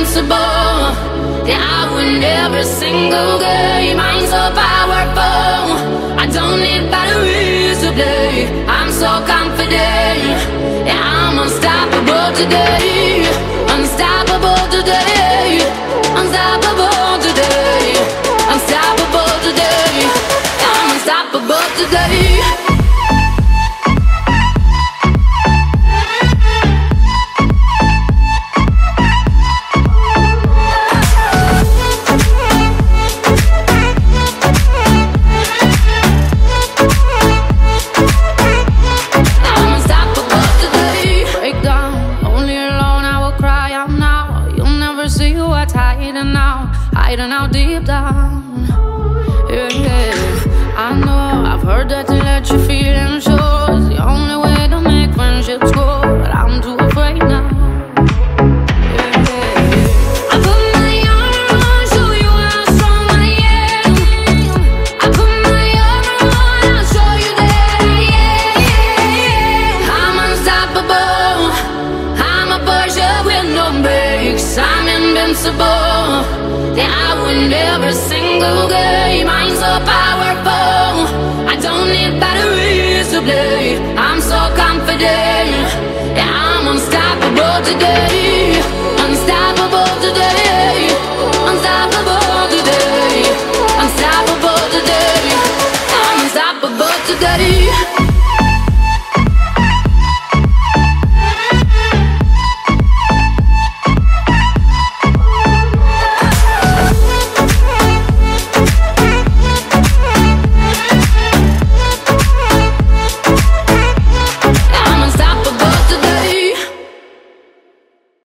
Invincible. Yeah, I win every single game. I'm so powerful. I don't need batteries to play. I'm so confident. Yeah, I'm unstoppable today. Hiding out deep down. Yeah, yeah. I know I've heard that to let your feelings invincible. Yeah, I win every single game. I'm so powerful. I don't need batteries to play. I'm so confident. Yeah, I'm unstoppable today.